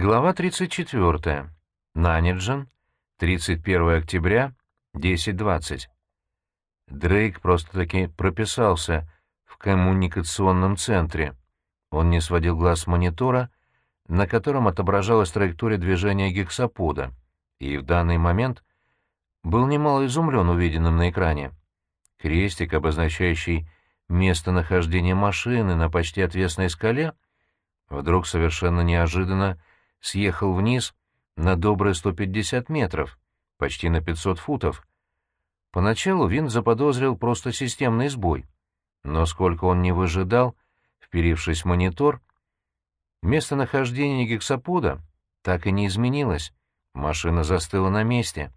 Глава 34. Нанеджен. 31 октября, 10.20. Дрейк просто-таки прописался в коммуникационном центре. Он не сводил глаз с монитора, на котором отображалась траектория движения гексапода, и в данный момент был немало изумлен увиденным на экране. Крестик, обозначающий местонахождение машины на почти отвесной скале, вдруг совершенно неожиданно съехал вниз на добрые 150 метров, почти на 500 футов. Поначалу Винт заподозрил просто системный сбой, но сколько он не выжидал, вперившись в монитор, местонахождение гексапода так и не изменилось, машина застыла на месте.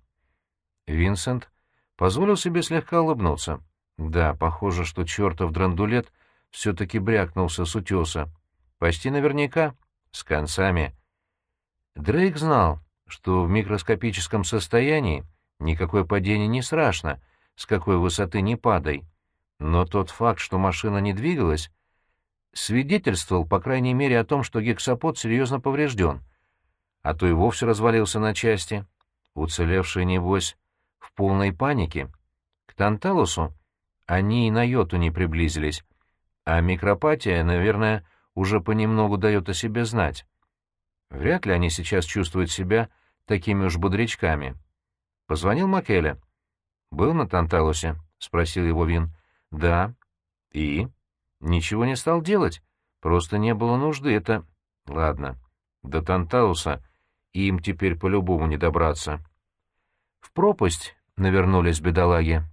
Винсент позволил себе слегка улыбнуться. Да, похоже, что чертов драндулет все-таки брякнулся с утеса. Почти наверняка, с концами — Дрейк знал, что в микроскопическом состоянии никакое падение не страшно, с какой высоты не падай. Но тот факт, что машина не двигалась, свидетельствовал, по крайней мере, о том, что гексапод серьезно поврежден, а то и вовсе развалился на части. Уцелевшие, небось, в полной панике. К Танталусу они и на йоту не приблизились, а микропатия, наверное, уже понемногу дает о себе знать. Вряд ли они сейчас чувствуют себя такими уж бодрячками. Позвонил Макеля. «Был на Танталусе?» — спросил его Вин. «Да». «И?» «Ничего не стал делать. Просто не было нужды. Это...» «Ладно. До Танталуса им теперь по-любому не добраться». В пропасть навернулись бедолаги.